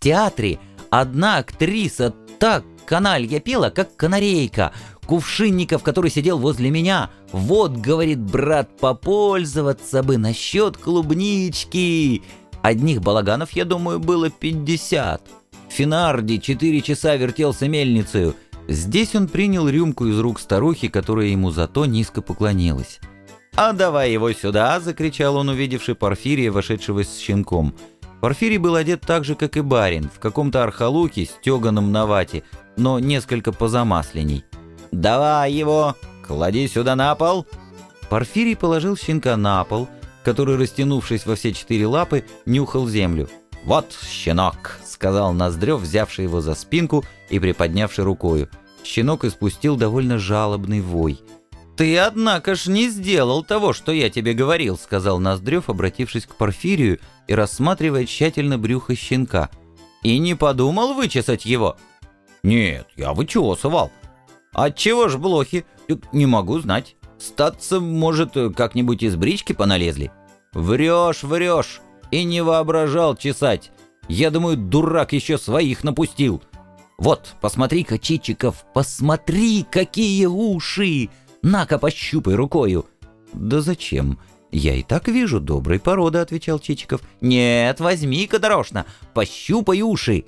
Театре одна актриса так каналья пела, как канарейка. Кувшинников, который сидел возле меня, вот, говорит брат, попользоваться бы насчет клубнички. Одних балаганов, я думаю, было пятьдесят. Финарди четыре часа вертелся мельницею. Здесь он принял рюмку из рук старухи, которая ему зато низко поклонилась. «А давай его сюда!» — закричал он, увидевший Порфирия, вошедшего с щенком. Порфирий был одет так же, как и барин, в каком-то архалуке, стеганом на вате, но несколько позамасленней. «Давай его! Клади сюда на пол!» Порфирий положил щенка на пол, который, растянувшись во все четыре лапы, нюхал землю. «Вот щенок!» — сказал Ноздрев, взявший его за спинку и приподнявший рукою. Щенок испустил довольно жалобный вой. «Ты, однако ж, не сделал того, что я тебе говорил», — сказал Ноздрев, обратившись к Порфирию и рассматривая тщательно брюхо щенка. «И не подумал вычесать его?» «Нет, я вычесывал». «Отчего ж блохи? Не могу знать. Статься, может, как-нибудь из брички поналезли?» «Врешь, врешь. И не воображал чесать. Я думаю, дурак еще своих напустил. Вот, посмотри-ка, Чичиков, посмотри, какие уши! На-ка, пощупай рукою!» «Да зачем? Я и так вижу доброй породы», — отвечал Чичиков. «Нет, возьми-ка дорожно, пощупай уши!»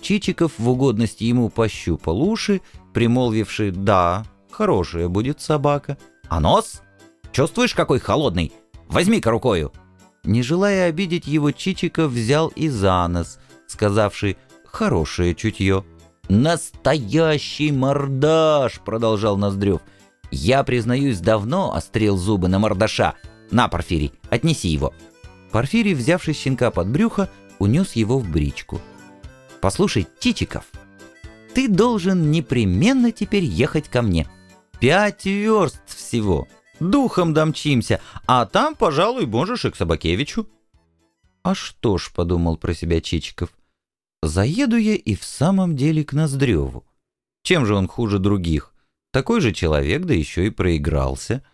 Чичиков в угодности ему пощупал уши, примолвивший «Да, хорошая будет собака». «А нос? Чувствуешь, какой холодный? Возьми-ка рукою!» Не желая обидеть его, Чичиков взял и за нос, сказавший «хорошее чутье». «Настоящий мордаш!» — продолжал Ноздрев. «Я, признаюсь, давно острел зубы на мордаша. На, Порфирий, отнеси его». Порфирий, взявший щенка под брюхо, унес его в бричку. «Послушай, Чичиков, ты должен непременно теперь ехать ко мне. Пять верст всего. Духом домчимся, а там, пожалуй, можешь и к Собакевичу». «А что ж», — подумал про себя Чичиков, — «заеду я и в самом деле к Ноздреву. Чем же он хуже других? Такой же человек, да еще и проигрался.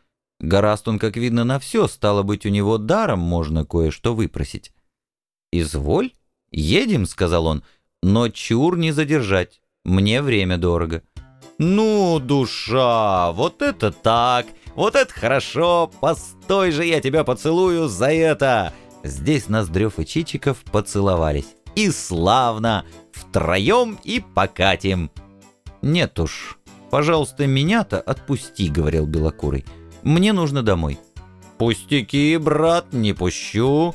Гораст он, как видно, на все, стало быть, у него даром можно кое-что выпросить». «Изволь, едем», — сказал он, — «но чур не задержать, мне время дорого». «Ну, душа, вот это так! Вот это хорошо! Постой же, я тебя поцелую за это!» Здесь Ноздрев и Чичиков поцеловались. «И славно! Втроем и покатим!» «Нет уж, пожалуйста, меня-то отпусти», — говорил Белокурый. «Мне нужно домой». «Пустяки, брат, не пущу».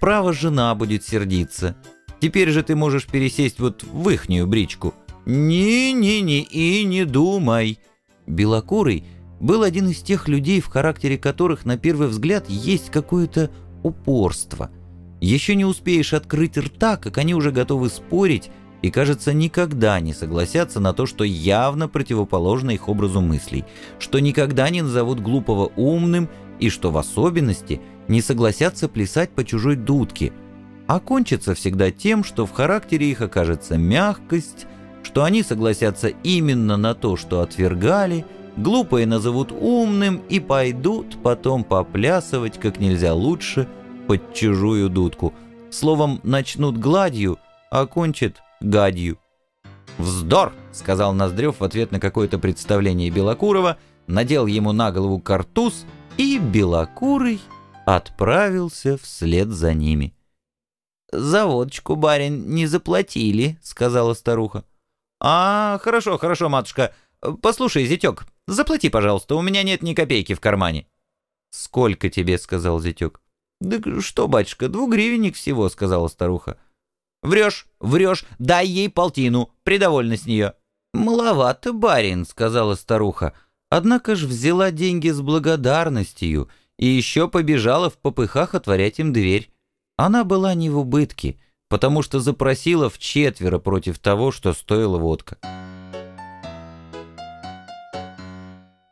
«Право, жена будет сердиться. Теперь же ты можешь пересесть вот в ихнюю бричку». «Ни-ни-ни и не думай». Белокурый был один из тех людей, в характере которых на первый взгляд есть какое-то упорство. Еще не успеешь открыть рта, как они уже готовы спорить и, кажется, никогда не согласятся на то, что явно противоположно их образу мыслей, что никогда не назовут глупого умным и что в особенности не согласятся плясать по чужой дудке, а кончится всегда тем, что в характере их окажется мягкость, что они согласятся именно на то, что отвергали, глупые назовут умным и пойдут потом поплясывать как нельзя лучше под чужую дудку. Словом, начнут гладью, а кончат гадью. «Вздор!» — сказал Ноздрев в ответ на какое-то представление Белокурова, надел ему на голову картуз, и Белокурый отправился вслед за ними. «За водочку, барин, не заплатили», — сказала старуха. «А, хорошо, хорошо, матушка. Послушай, зятек, заплати, пожалуйста, у меня нет ни копейки в кармане». «Сколько тебе?» — сказал зятек. «Да что, батюшка, двугривенник всего», — сказала старуха. «Врешь, врешь, дай ей полтину, придовольна с нее». «Маловато, барин», — сказала старуха. Однако ж взяла деньги с благодарностью и еще побежала в попыхах отворять им дверь. Она была не в убытке — потому что запросила в четверо против того, что стоила водка.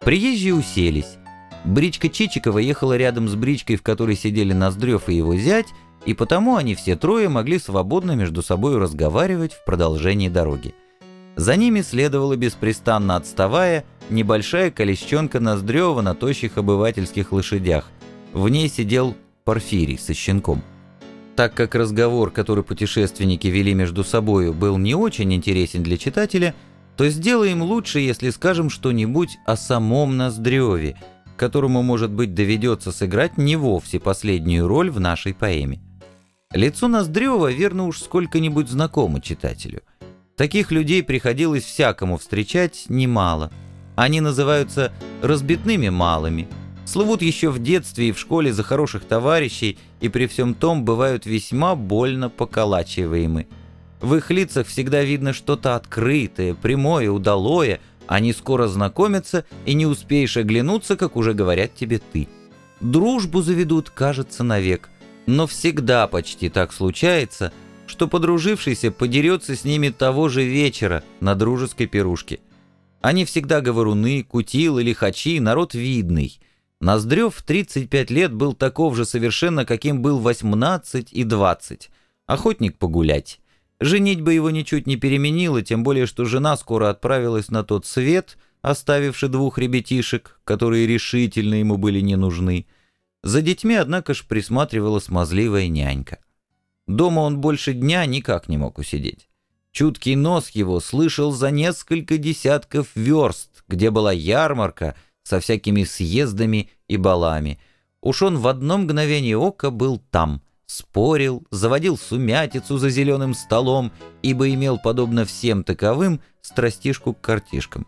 Приезжие уселись. Бричка Чичикова ехала рядом с бричкой, в которой сидели Ноздрев и его зять, и потому они все трое могли свободно между собой разговаривать в продолжении дороги. За ними следовала беспрестанно отставая небольшая колесчонка Ноздрева на тощих обывательских лошадях. В ней сидел Порфирий со щенком. Так как разговор, который путешественники вели между собою, был не очень интересен для читателя, то сделаем лучше, если скажем что-нибудь о самом Ноздреве, которому, может быть, доведется сыграть не вовсе последнюю роль в нашей поэме. Лицо Ноздрева, верно уж, сколько-нибудь знакомо читателю. Таких людей приходилось всякому встречать немало. Они называются «разбитными малыми», слывут еще в детстве и в школе за хороших товарищей и при всем том бывают весьма больно поколачиваемы. В их лицах всегда видно что-то открытое, прямое, удалое, они скоро знакомятся, и не успеешь оглянуться, как уже говорят тебе ты. Дружбу заведут, кажется, навек, но всегда почти так случается, что подружившийся подерется с ними того же вечера на дружеской пирушке. Они всегда говоруны, кутилы, лихачи, народ видный – Ноздрев в 35 лет был таков же совершенно, каким был 18 и 20. Охотник погулять. Женить бы его ничуть не переменило, тем более, что жена скоро отправилась на тот свет, оставивши двух ребятишек, которые решительно ему были не нужны. За детьми, однако ж, присматривала смазливая нянька. Дома он больше дня никак не мог усидеть. Чуткий нос его слышал за несколько десятков верст, где была ярмарка — со всякими съездами и балами. Уж он в одно мгновение ока был там, спорил, заводил сумятицу за зеленым столом, ибо имел, подобно всем таковым, страстишку к картишкам.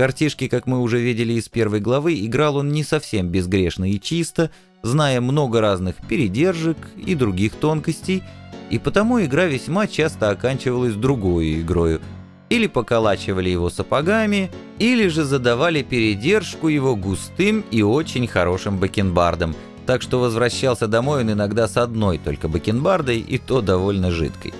Картишки, как мы уже видели из первой главы, играл он не совсем безгрешно и чисто, зная много разных передержек и других тонкостей, и потому игра весьма часто оканчивалась другой игрою — или поколачивали его сапогами, или же задавали передержку его густым и очень хорошим бакенбардом, так что возвращался домой он иногда с одной только бакенбардой, и то довольно жидкой.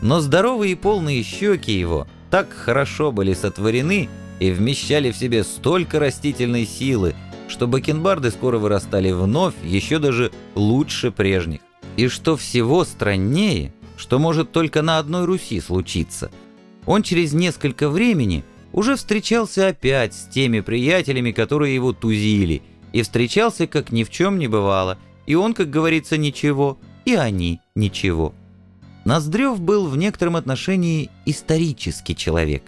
Но здоровые и полные щеки его так хорошо были сотворены и вмещали в себе столько растительной силы, что бакенбарды скоро вырастали вновь, еще даже лучше прежних. И что всего страннее, что может только на одной Руси случиться – он через несколько времени уже встречался опять с теми приятелями, которые его тузили, и встречался, как ни в чем не бывало, и он, как говорится, ничего, и они ничего. Ноздрев был в некотором отношении исторический человек.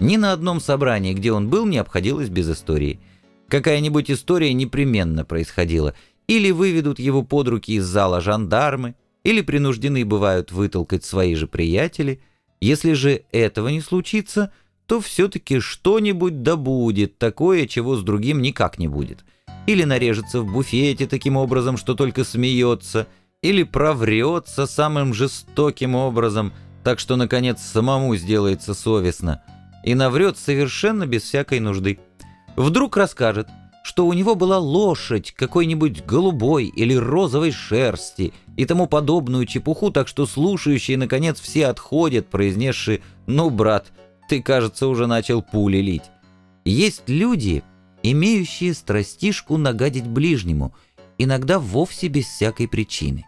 Ни на одном собрании, где он был, не обходилось без истории. Какая-нибудь история непременно происходила. Или выведут его под руки из зала жандармы, или принуждены бывают вытолкать свои же приятели – если же этого не случится, то все-таки что-нибудь да будет такое, чего с другим никак не будет. Или нарежется в буфете таким образом, что только смеется, или проврется самым жестоким образом, так что, наконец, самому сделается совестно, и наврет совершенно без всякой нужды. Вдруг расскажет – что у него была лошадь какой-нибудь голубой или розовой шерсти и тому подобную чепуху, так что слушающие, наконец, все отходят, произнесши «Ну, брат, ты, кажется, уже начал пули лить». Есть люди, имеющие страстишку нагадить ближнему, иногда вовсе без всякой причины.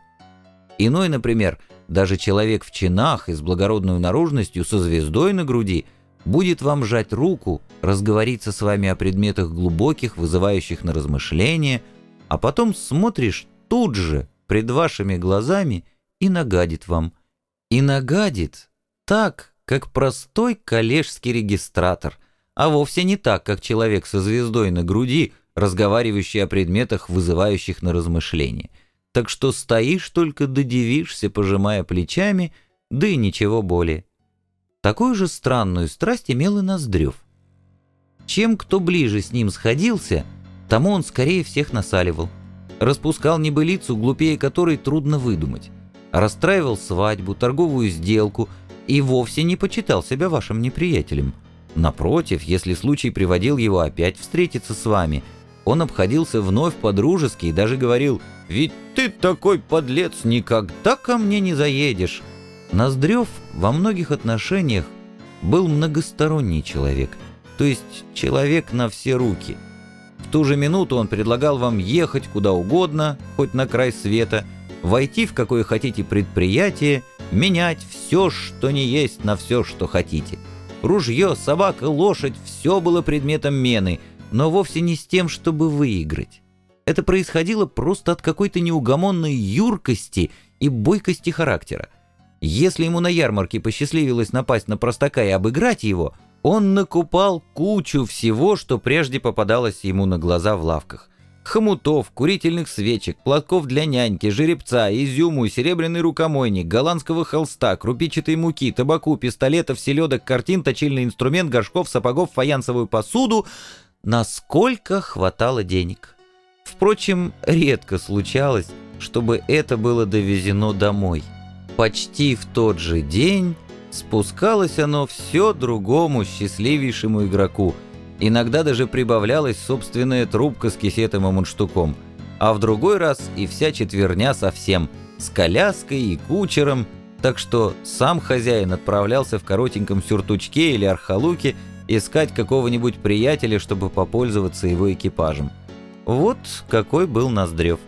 Иной, например, даже человек в чинах и с благородной наружностью со звездой на груди – будет вам жать руку, разговориться с вами о предметах глубоких, вызывающих на размышления, а потом смотришь тут же, пред вашими глазами, и нагадит вам. И нагадит так, как простой коллежский регистратор, а вовсе не так, как человек со звездой на груди, разговаривающий о предметах, вызывающих на размышления. Так что стоишь только додивишься, пожимая плечами, да и ничего более. Такую же странную страсть имел и Ноздрев. Чем кто ближе с ним сходился, тому он скорее всех насаливал. Распускал небылицу, глупее которой трудно выдумать. Расстраивал свадьбу, торговую сделку и вовсе не почитал себя вашим неприятелем. Напротив, если случай приводил его опять встретиться с вами, он обходился вновь по-дружески и даже говорил «Ведь ты такой подлец, никогда ко мне не заедешь». Ноздрев во многих отношениях был многосторонний человек, то есть человек на все руки. В ту же минуту он предлагал вам ехать куда угодно, хоть на край света, войти в какое хотите предприятие, менять все, что не есть, на все, что хотите. Ружье, собака, лошадь – все было предметом мены, но вовсе не с тем, чтобы выиграть. это происходило просто от какой-то неугомонной юркости и бойкости характера. Если ему на ярмарке посчастливилось напасть на простака и обыграть его, он накупал кучу всего, что прежде попадалось ему на глаза в лавках. Хомутов, курительных свечек, платков для няньки, жеребца, изюму, серебряный рукомойник, голландского холста, крупичатой муки, табаку, пистолетов, селедок, картин, точильный инструмент, горшков, сапогов, фаянсовую посуду. Насколько хватало денег. Впрочем, редко случалось, чтобы это было довезено домой. Почти в тот же день спускалось оно все другому счастливейшему игроку. Иногда даже прибавлялась собственная трубка с кисетом и мундштуком. А в другой раз и вся четверня совсем, с коляской и кучером, так что сам хозяин отправлялся в коротеньком сюртучке или архалуке искать какого-нибудь приятеля, чтобы попользоваться его экипажем. Вот какой был Ноздрев.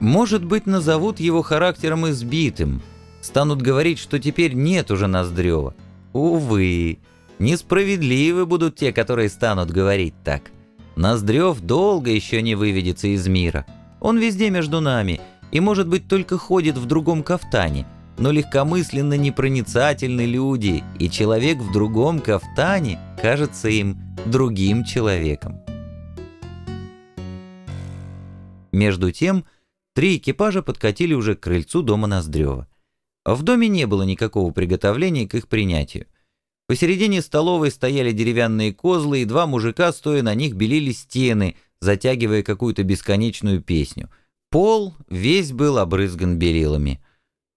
Может быть, назовут его характером избитым – станут говорить, что теперь нет уже Ноздрева. Увы, несправедливы будут те, которые станут говорить так. Ноздрев долго еще не выведется из мира. Он везде между нами и, может быть, только ходит в другом кафтане, но легкомысленно непроницательны люди, и человек в другом кафтане кажется им другим человеком. Между тем, три экипажа подкатили уже к крыльцу дома Ноздрева. В доме не было никакого приготовления к их принятию. Посередине столовой стояли деревянные козлы, и два мужика, стоя на них, белили стены, затягивая какую-то бесконечную песню. Пол весь был обрызган белилами.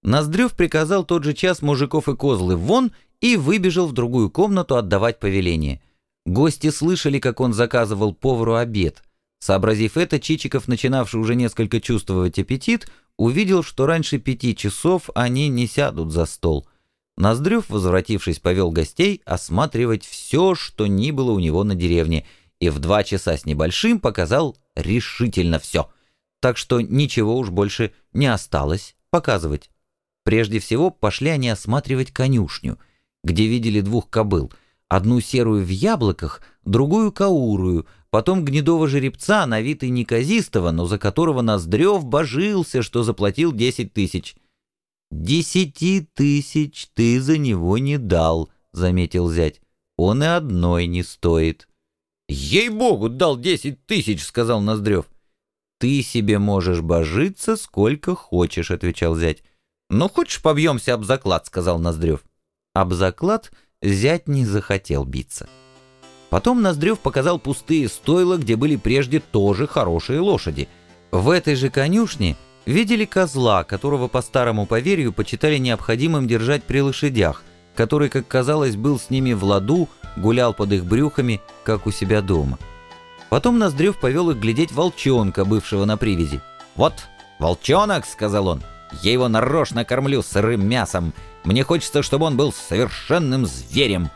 Ноздрев приказал тот же час мужиков и козлы вон и выбежал в другую комнату отдавать повеление. Гости слышали, как он заказывал повару обед. Сообразив это, Чичиков, начинавший уже несколько чувствовать аппетит, увидел, что раньше пяти часов они не сядут за стол. Ноздрев, возвратившись, повел гостей осматривать все, что ни было у него на деревне, и в два часа с небольшим показал решительно все. Так что ничего уж больше не осталось показывать. Прежде всего пошли они осматривать конюшню, где видели двух кобыл, одну серую в яблоках, другую каурую, потом гнедого жеребца на вид и неказистого, но за которого Ноздрев божился, что заплатил десять тысяч. «Десяти тысяч ты за него не дал», — заметил зять. «Он и одной не стоит». «Ей-богу, дал десять тысяч», — сказал Ноздрев. «Ты себе можешь божиться сколько хочешь», — отвечал зять. «Ну, хочешь, побьемся об заклад», — сказал Ноздрев. Об заклад зять не захотел биться. Потом Ноздрев показал пустые стойла, где были прежде тоже хорошие лошади. В этой же конюшне видели козла, которого по старому поверью почитали необходимым держать при лошадях, который, как казалось, был с ними в ладу, гулял под их брюхами, как у себя дома. Потом Ноздрев повел их глядеть волчонка, бывшего на привязи. «Вот, волчонок!» — сказал он. «Я его нарочно кормлю сырым мясом. Мне хочется, чтобы он был совершенным зверем.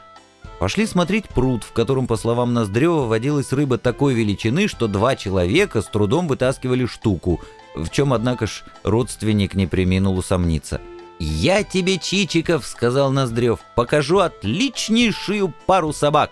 Пошли смотреть пруд, в котором, по словам Ноздрева, водилась рыба такой величины, что два человека с трудом вытаскивали штуку, в чем, однако ж, родственник не приминул усомниться. «Я тебе, Чичиков, — сказал Ноздрев, — покажу отличнейшую пару собак.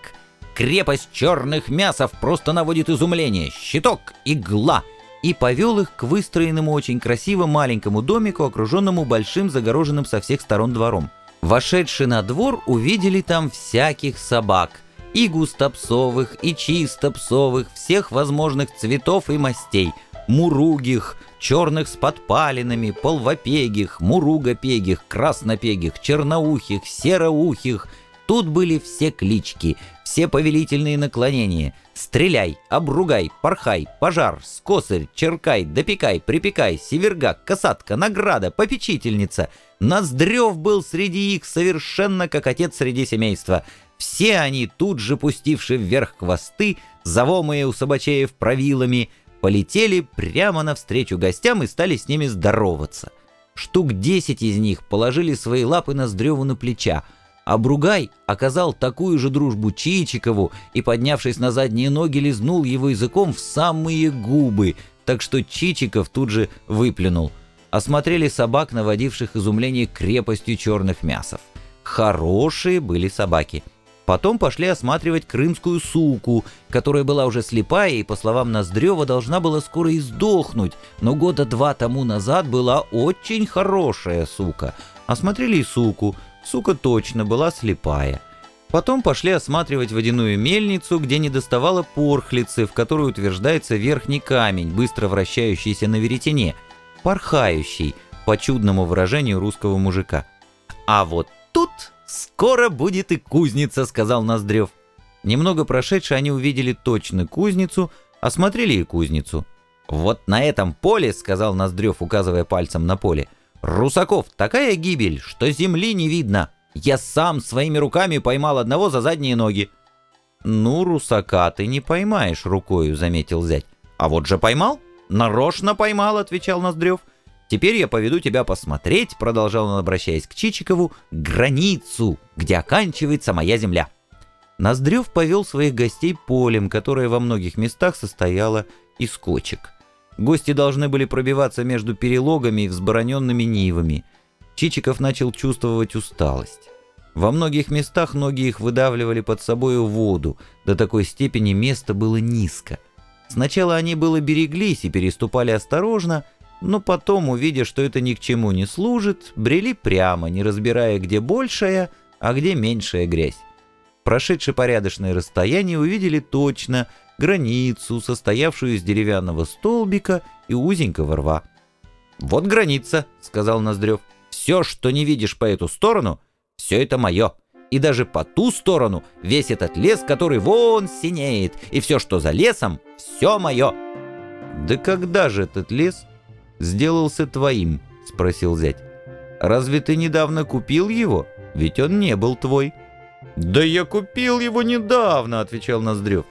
Крепость черных мясов просто наводит изумление. Щиток, игла!» И повел их к выстроенному очень красиво маленькому домику, окруженному большим загороженным со всех сторон двором. Вошедшие на двор увидели там всяких собак, и густопсовых, и чистопсовых, всех возможных цветов и мастей, муругих, черных с подпалинами, полвопегих, муругопегих, краснопегих, черноухих, сероухих. Тут были все клички, все повелительные наклонения. Стреляй, обругай, порхай, пожар, скосарь, черкай, допекай, припекай, северга, касатка, награда, попечительница — Ноздрев был среди их совершенно как отец среди семейства. Все они, тут же пустивши вверх хвосты, завомые у собачеев правилами, полетели прямо навстречу гостям и стали с ними здороваться. Штук десять из них положили свои лапы Ноздреву на плеча, а Бругай оказал такую же дружбу Чичикову и, поднявшись на задние ноги, лизнул его языком в самые губы, так что Чичиков тут же выплюнул — осмотрели собак, наводивших изумление крепостью черных мясов. Хорошие были собаки. Потом пошли осматривать крымскую суку, которая была уже слепая и, по словам Ноздрева, должна была скоро и сдохнуть, но года два тому назад была очень хорошая сука. Осмотрели и суку. Сука точно была слепая. Потом пошли осматривать водяную мельницу, где не доставало порхлицы, в которой утверждается верхний камень, быстро вращающийся на веретене, порхающий, по чудному выражению русского мужика. А вот тут «Скоро будет и кузница», — сказал Ноздрев. Немного прошедше они увидели точно кузницу, осмотрели и кузницу. «Вот на этом поле», — сказал Ноздрев, указывая пальцем на поле, — «Русаков, такая гибель, что земли не видно. Я сам своими руками поймал одного за задние ноги». «Ну, русака ты не поймаешь рукою», — заметил зять. «А вот же поймал?» «Нарочно поймал», — отвечал Ноздрев. Теперь я поведу тебя посмотреть, продолжал он, обращаясь к Чичикову, границу, где оканчивается моя земля. Ноздрев повел своих гостей полем, которое во многих местах состояло из кочек. Гости должны были пробиваться между перелогами и взбороненными нивами. Чичиков начал чувствовать усталость. Во многих местах ноги их выдавливали под собою воду, до такой степени место было низко. Сначала они было береглись и переступали осторожно, но потом, увидя, что это ни к чему не служит, брели прямо, не разбирая, где большая, а где меньшая грязь. Прошедшие порядочное расстояние увидели точно границу, состоявшую из деревянного столбика и узенького рва. «Вот граница», — сказал Ноздрев. «Все, что не видишь по эту сторону, все это мое. И даже по ту сторону весь этот лес, который вон синеет, и все, что за лесом, все мое». «Да когда же этот лес сделался твоим?» — спросил зять. «Разве ты недавно купил его? Ведь он не был твой». «Да я купил его недавно», — отвечал Ноздрев.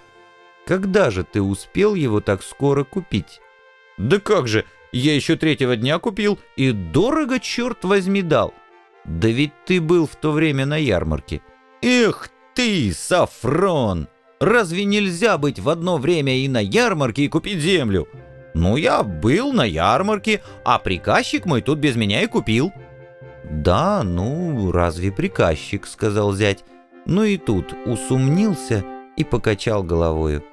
«Когда же ты успел его так скоро купить?» «Да как же, я еще третьего дня купил и дорого, черт возьми, дал». «Да ведь ты был в то время на ярмарке». «Эх ты, Сафрон! Разве нельзя быть в одно время и на ярмарке и купить землю?» «Ну, я был на ярмарке, а приказчик мой тут без меня и купил». «Да, ну, разве приказчик?» — сказал зять. Ну и тут усумнился и покачал головою.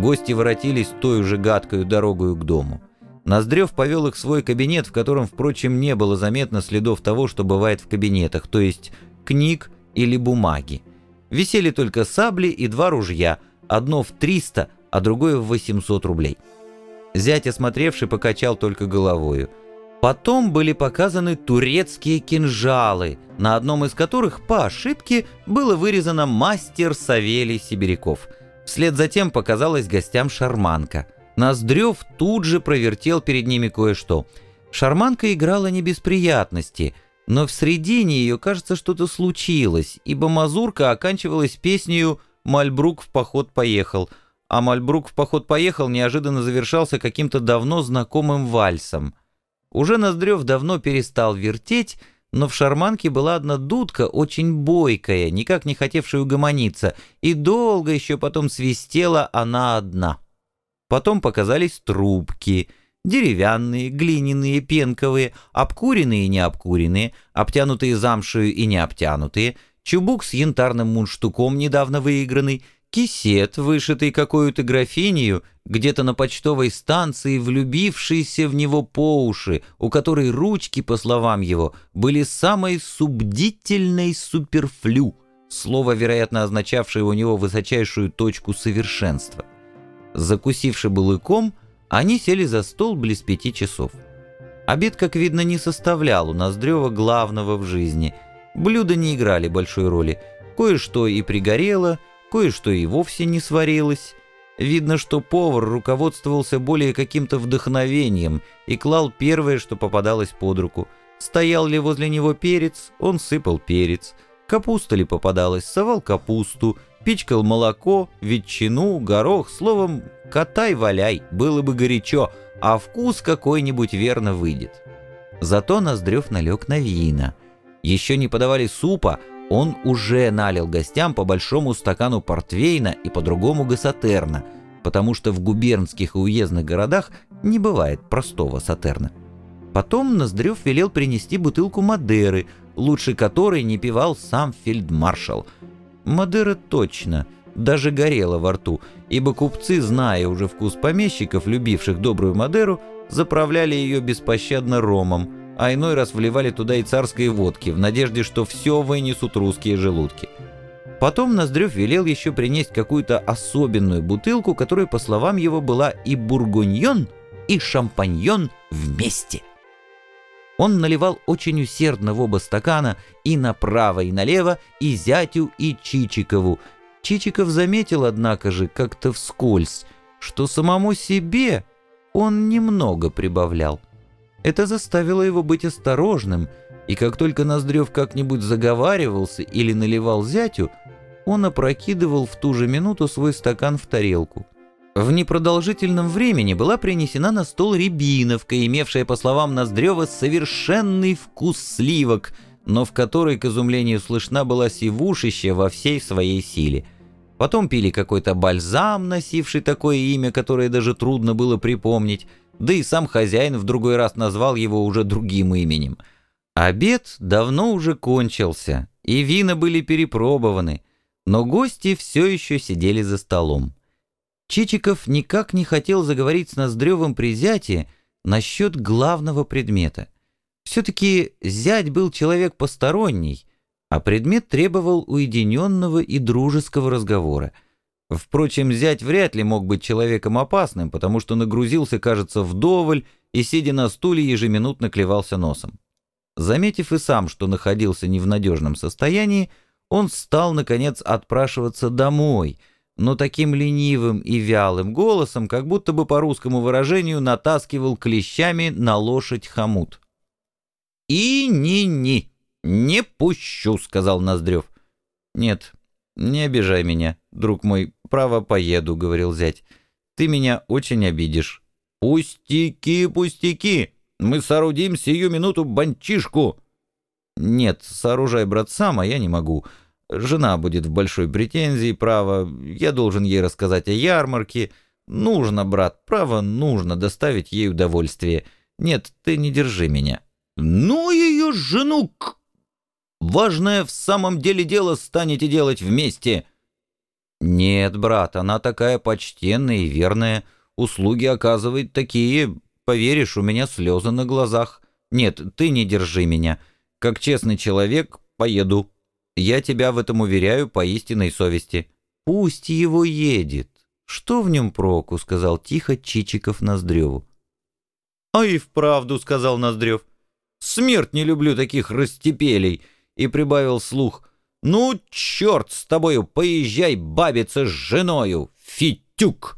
Гости воротились той же гадкою дорогою к дому. Ноздрев повел их в свой кабинет, в котором, впрочем, не было заметно следов того, что бывает в кабинетах, то есть книг или бумаги. Висели только сабли и два ружья, одно в 300, а другое в 800 рублей. Зять, осмотревший, покачал только головою. Потом были показаны турецкие кинжалы, на одном из которых по ошибке было вырезано «Мастер Савелий Сибиряков». Вслед за тем показалась гостям шарманка. Ноздрев тут же провертел перед ними кое-что. Шарманка играла не без приятности, но в средине ее, кажется, что-то случилось, ибо мазурка оканчивалась песнею «Мальбрук в поход поехал», а Мальбрук в поход поехал, неожиданно завершался каким-то давно знакомым вальсом. Уже Ноздрев давно перестал вертеть, но в шарманке была одна дудка, очень бойкая, никак не хотевшая угомониться, и долго еще потом свистела она одна. Потом показались трубки, деревянные, глиняные, пенковые, обкуренные и необкуренные, обтянутые замшею и необтянутые, чубук с янтарным мундштуком, недавно выигранный — кисет, вышитый какую-то графинью, где-то на почтовой станции, влюбившийся в него по уши, у которой ручки, по словам его, были самой субдительной суперфлю, слово, вероятно, означавшее у него высочайшую точку совершенства. Закусивши булыком, они сели за стол близ пяти часов. Обед, как видно, не составлял у Ноздрева главного в жизни. Блюда не играли большой роли. Кое-что и пригорело, кое-что и вовсе не сварилось. Видно, что повар руководствовался более каким-то вдохновением и клал первое, что попадалось под руку. Стоял ли возле него перец, он сыпал перец. Капуста ли попадалась, совал капусту, пичкал молоко, ветчину, горох, словом, катай-валяй, было бы горячо, а вкус какой-нибудь верно выйдет. Зато Ноздрев налег на вина. Еще не подавали супа, он уже налил гостям по большому стакану портвейна и по другому гасатерна, потому что в губернских и уездных городах не бывает простого сатерна. Потом Ноздрев велел принести бутылку Мадеры, лучше которой не пивал сам фельдмаршал. Мадера точно, даже горела во рту, ибо купцы, зная уже вкус помещиков, любивших добрую Мадеру, заправляли ее беспощадно ромом, а иной раз вливали туда и царской водки, в надежде, что все вынесут русские желудки. Потом Ноздрев велел еще принести какую-то особенную бутылку, которая, по словам его, была и бургуньон, и шампаньон вместе. Он наливал очень усердно в оба стакана и направо, и налево, и зятю, и Чичикову. Чичиков заметил, однако же, как-то вскользь, что самому себе он немного прибавлял. Это заставило его быть осторожным, и как только Ноздрев как-нибудь заговаривался или наливал зятю, он опрокидывал в ту же минуту свой стакан в тарелку. В непродолжительном времени была принесена на стол рябиновка, имевшая, по словам Ноздрева, совершенный вкус сливок, но в которой, к изумлению, слышна была сивушища во всей своей силе. Потом пили какой-то бальзам, носивший такое имя, которое даже трудно было припомнить, да и сам хозяин в другой раз назвал его уже другим именем. Обед давно уже кончился, и вина были перепробованы, но гости все еще сидели за столом. Чичиков никак не хотел заговорить с Ноздревым при зяте насчет главного предмета. Все-таки зять был человек посторонний, а предмет требовал уединенного и дружеского разговора. Впрочем, зять вряд ли мог быть человеком опасным, потому что нагрузился, кажется, вдоволь и, сидя на стуле, ежеминутно клевался носом. Заметив и сам, что находился не в надежном состоянии, он стал, наконец, отпрашиваться домой — но таким ленивым и вялым голосом, как будто бы по русскому выражению натаскивал клещами на лошадь хомут. «И ни-ни, не пущу», — сказал Ноздрев. «Нет, не обижай меня, друг мой, право поеду», — говорил зять. «Ты меня очень обидишь». «Пустяки, пустяки! Мы соорудим сию минуту банчишку!» «Нет, сооружай, брат, сам, а я не могу. Жена будет в большой претензии, право. Я должен ей рассказать о ярмарке. Нужно, брат, право, нужно доставить ей удовольствие. Нет, ты не держи меня. Ну, ее жену к... Важное в самом деле дело станете делать вместе. Нет, брат, она такая почтенная и верная. Услуги оказывает такие... Поверишь, у меня слезы на глазах. Нет, ты не держи меня. Как честный человек, поеду. Я тебя в этом уверяю по истинной совести. Пусть его едет. Что в нем проку, сказал тихо Чичиков Ноздреву. А и вправду, сказал Ноздрев. Смерть не люблю таких растепелей. И прибавил слух. Ну, черт с тобою, поезжай бабиться с женою, фитюк.